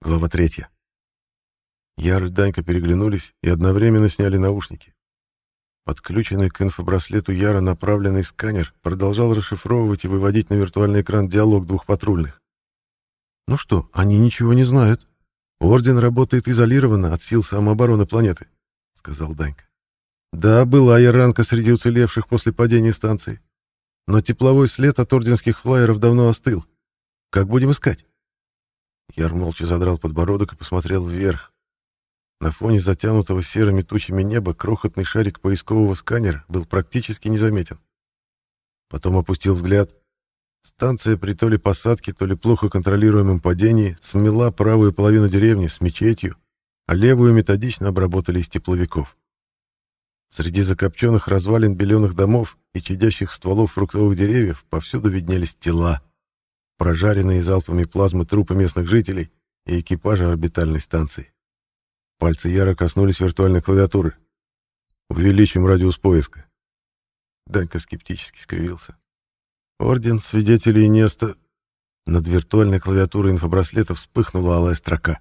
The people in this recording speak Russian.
Глава третья. Яр и Данька переглянулись и одновременно сняли наушники. Подключенный к инфобраслету Яра направленный сканер продолжал расшифровывать и выводить на виртуальный экран диалог двух патрульных. «Ну что, они ничего не знают. Орден работает изолированно от сил самообороны планеты», — сказал Данька. «Да, была яранка среди уцелевших после падения станции. Но тепловой след от орденских флайеров давно остыл. Как будем искать?» Яр молча задрал подбородок и посмотрел вверх. На фоне затянутого серыми тучами неба крохотный шарик поискового сканера был практически незаметен. Потом опустил взгляд. Станция при то ли посадке, то ли плохо контролируемом падении смела правую половину деревни с мечетью, а левую методично обработали из тепловиков. Среди закопченных развалин беленых домов и чадящих стволов фруктовых деревьев повсюду виднелись тела прожаренные залпами плазмы трупы местных жителей и экипажа орбитальной станции. Пальцы Яра коснулись виртуальной клавиатуры. «Увеличим радиус поиска». Данька скептически скривился. «Орден свидетелей Неста...» Над виртуальной клавиатурой инфобраслета вспыхнула алая строка.